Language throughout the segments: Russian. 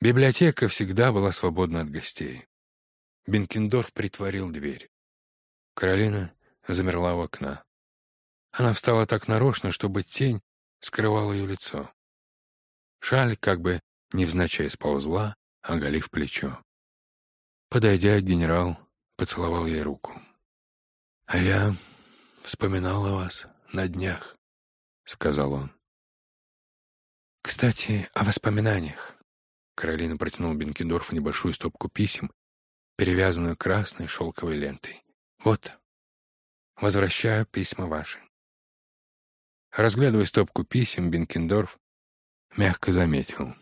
Библиотека всегда была свободна от гостей. Бенкендорф притворил дверь. Каролина замерла у окна. Она встала так нарочно, чтобы тень скрывала ее лицо. Шаль как бы невзначай сползла, оголив плечо. Подойдя, генерал поцеловал ей руку. — А я вспоминал о вас на днях, — сказал он. — Кстати, о воспоминаниях. Каролина протянула Бенкендорфу небольшую стопку писем, перевязанную красной шелковой лентой. «Вот, возвращаю письма ваши». Разглядывая стопку писем, Бенкендорф мягко заметил.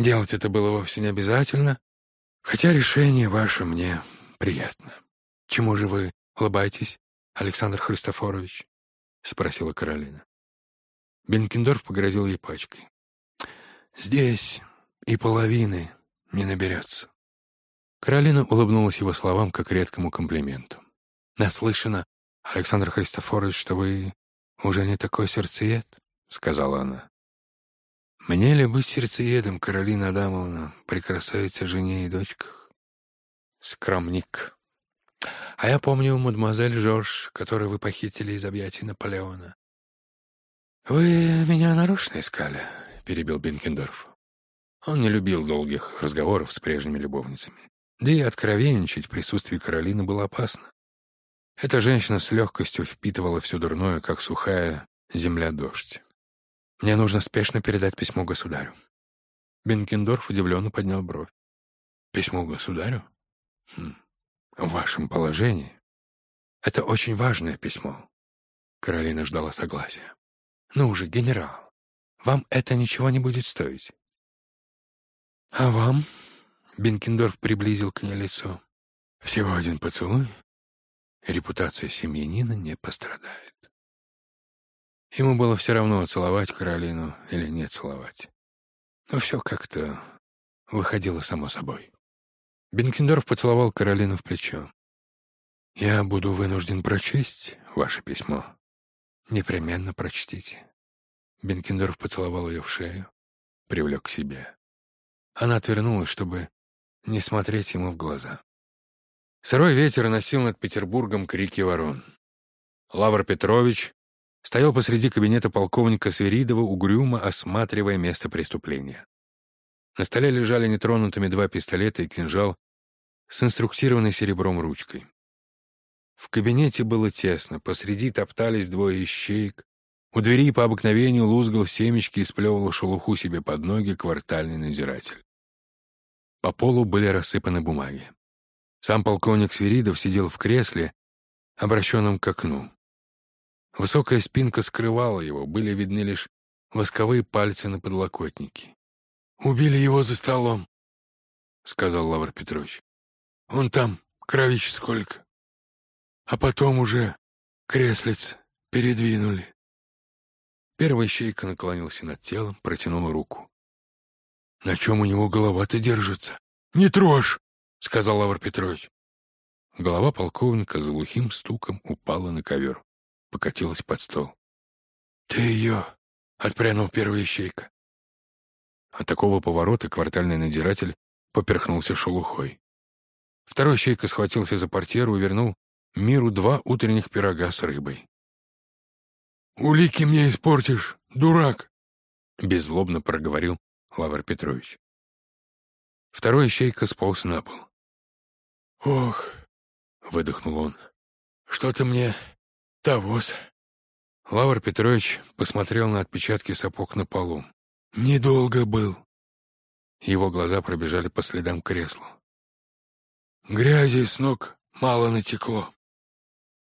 «Делать это было вовсе не обязательно, хотя решение ваше мне приятно. Чему же вы улыбаетесь, Александр Христофорович?» — спросила Каролина. Бенкендорф погрозил ей пачкой. «Здесь и половины не наберется». Каролина улыбнулась его словам как редкому комплименту. «Наслышана, Александр Христофорович, что вы уже не такой сердцеед», — сказала она. «Мне ли быть сердцеедом, Каролина Адамовна, при красавице жене и дочках?» «Скромник. А я помню мадемуазель Жорж, которую вы похитили из объятий Наполеона». «Вы меня нарочно искали?» — перебил Бенкендорф. Он не любил долгих разговоров с прежними любовницами. Да и откровенничать в присутствии Каролины было опасно. Эта женщина с легкостью впитывала все дурное, как сухая земля-дождь. «Мне нужно спешно передать письмо государю». Бенкендорф удивленно поднял бровь. «Письмо государю? Хм. В вашем положении? Это очень важное письмо». Каролина ждала согласия. «Ну уже, генерал, вам это ничего не будет стоить. «А вам?» — Бенкендорф приблизил к ней лицо. «Всего один поцелуй, репутация семьянина не пострадает». Ему было все равно, целовать Каролину или не целовать. Но все как-то выходило само собой. Бенкендорф поцеловал Каролину в плечо. «Я буду вынужден прочесть ваше письмо. Непременно прочтите». Бенкендорф поцеловал ее в шею, привлек к себе. Она отвернулась, чтобы не смотреть ему в глаза. Сырой ветер носил над Петербургом крики ворон. Лавр Петрович стоял посреди кабинета полковника Сверидова, угрюмо осматривая место преступления. На столе лежали нетронутыми два пистолета и кинжал с инструктированной серебром ручкой. В кабинете было тесно, посреди топтались двое ищеек, у двери по обыкновению лузгал семечки и сплевывал шелуху себе под ноги квартальный надзиратель. По полу были рассыпаны бумаги. Сам полковник Свиридов сидел в кресле, обращенном к окну. Высокая спинка скрывала его, были видны лишь восковые пальцы на подлокотнике. «Убили его за столом», — сказал Лавр Петрович. «Он там, кровищ сколько. А потом уже креслиц передвинули». Первый щейка наклонился над телом, протянул руку. На чем у него голова-то держится? Не трожь, сказал Лавр Петрович. Голова полковника с глухим стуком упала на ковер, покатилась под стол. Ты ее! отпрянул первый ищейка. От такого поворота квартальный надзиратель поперхнулся шелухой. Второй щейка схватился за портьеру и вернул миру два утренних пирога с рыбой. «Улики мне испортишь, дурак!» — беззлобно проговорил Лавр Петрович. Второй ищейка сполз на пол. «Ох!» — выдохнул он. «Что-то мне тогос». Лавр Петрович посмотрел на отпечатки сапог на полу. «Недолго был». Его глаза пробежали по следам кресла. «Грязи с ног мало натекло.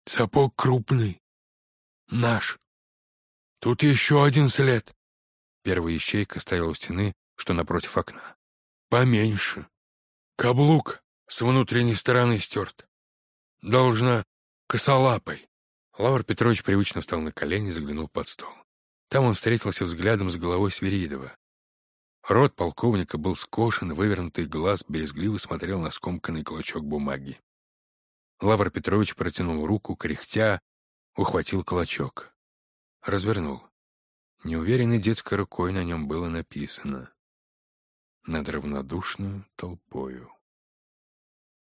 Сапог крупный. Наш. Тут еще один след. Первая ищейка стояла у стены, что напротив окна. «Поменьше. Каблук с внутренней стороны стерт. Должна косолапой». Лавр Петрович привычно встал на колени и заглянул под стол. Там он встретился взглядом с головой Свиридова. Рот полковника был скошен, вывернутый глаз березгливо смотрел на скомканный клочок бумаги. Лавр Петрович протянул руку, кряхтя, ухватил клочок. Развернул. Неуверенной детской рукой на нем было написано над равнодушную толпою.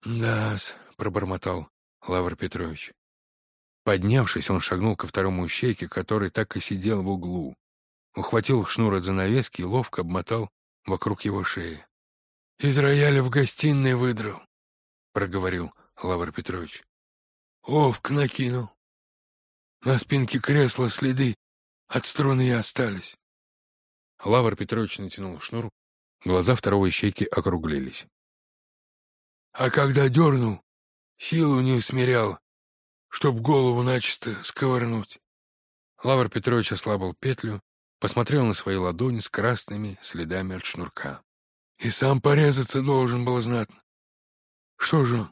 «Да-с», — пробормотал Лавр Петрович. Поднявшись, он шагнул ко второму ищейке, который так и сидел в углу. Ухватил шнур от занавески и ловко обмотал вокруг его шеи. «Из рояля в гостиной выдрал», — проговорил Лавр Петрович. «Ловко накинул. На спинке кресла следы от струны остались». Лавр Петрович натянул шнур, глаза второго ищейки округлились. «А когда дернул, силу не усмирял, чтоб голову начисто сковырнуть». Лавр Петрович ослабил петлю, посмотрел на свои ладони с красными следами от шнурка. И сам порезаться должен был знатно. Что же,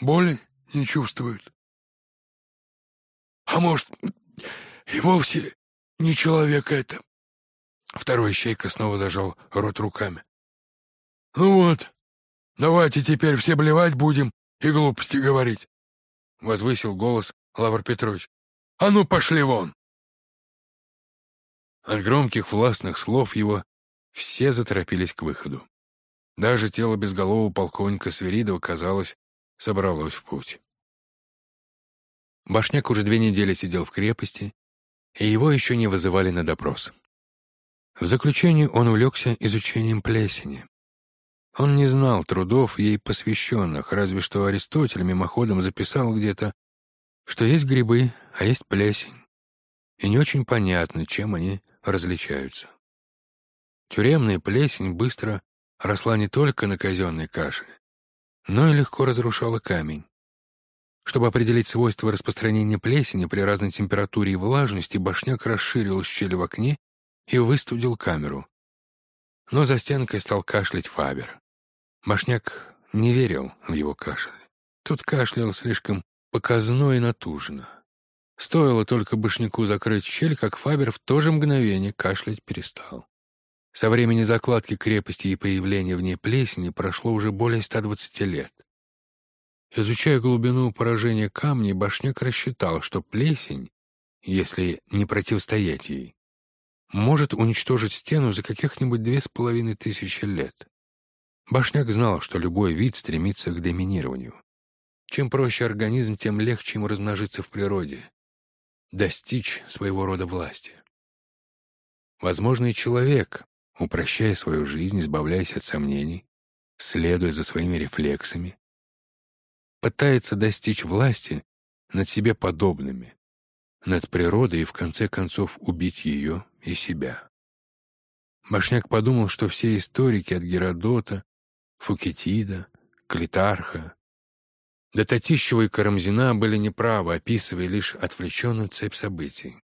боли не чувствует? А может, и вовсе не человек это? Второй щейка снова зажал рот руками. Ну вот, давайте теперь все блевать будем и глупости говорить. Возвысил голос Лавр Петрович. А ну пошли вон! От громких властных слов его все заторопились к выходу. Даже тело безголового полковника Сверидова, казалось, собралось в путь. Башняк уже две недели сидел в крепости, и его еще не вызывали на допрос. В заключении он увлекся изучением плесени. Он не знал трудов ей посвященных, разве что Аристотель мимоходом записал где-то, что есть грибы, а есть плесень, и не очень понятно, чем они различаются. Тюремная плесень быстро росла не только на казенной каше, но и легко разрушала камень. Чтобы определить свойства распространения плесени при разной температуре и влажности, башняк расширил щель в окне и выстудил камеру. Но за стенкой стал кашлять Фабер. Башняк не верил в его кашель. Тот кашлял слишком показно и натужно. Стоило только башняку закрыть щель, как Фабер в то же мгновение кашлять перестал. Со времени закладки крепости и появления в ней плесени прошло уже более 120 лет. Изучая глубину поражения камней, Башняк рассчитал, что плесень, если не противостоять ей, может уничтожить стену за каких-нибудь две с половиной тысячи лет. Башняк знал, что любой вид стремится к доминированию. Чем проще организм, тем легче ему размножиться в природе достичь своего рода власти. Возможно, и человек, упрощая свою жизнь, избавляясь от сомнений, следуя за своими рефлексами, пытается достичь власти над себе подобными, над природой и в конце концов убить ее и себя. Башняк подумал, что все историки от Геродота, Фукетида, Клитарха да Татищева и Карамзина были неправы, описывая лишь отвлеченную цепь событий.